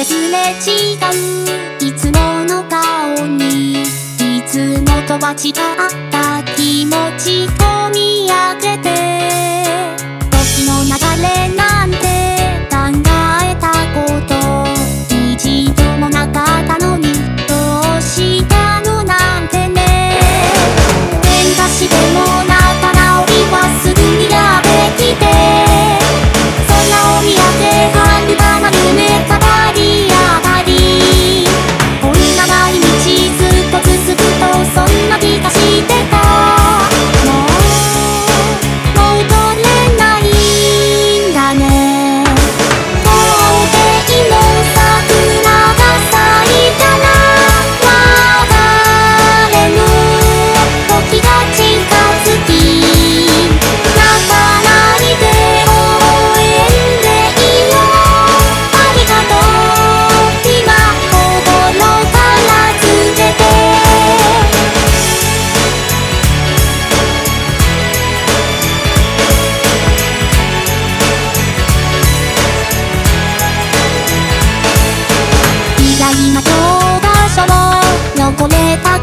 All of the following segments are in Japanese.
ですれ違う。いつもの顔にいつもとは違った。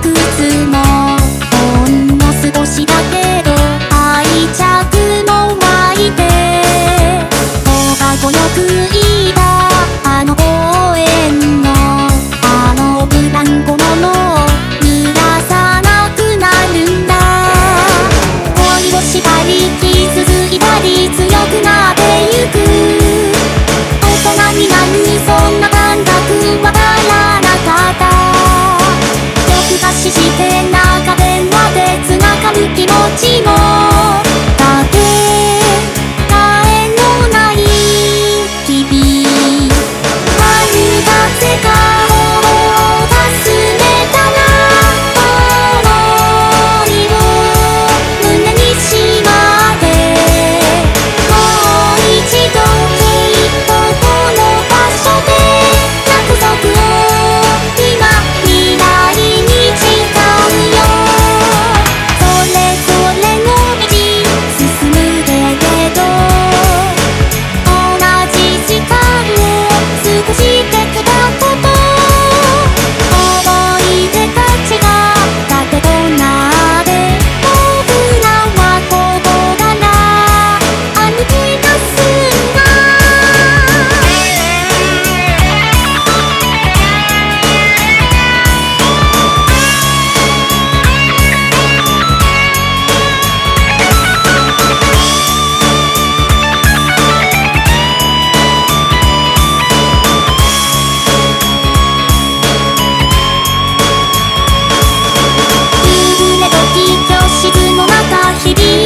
靴もほんの少しだけど愛着も湧いて放課後の空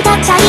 がちゃ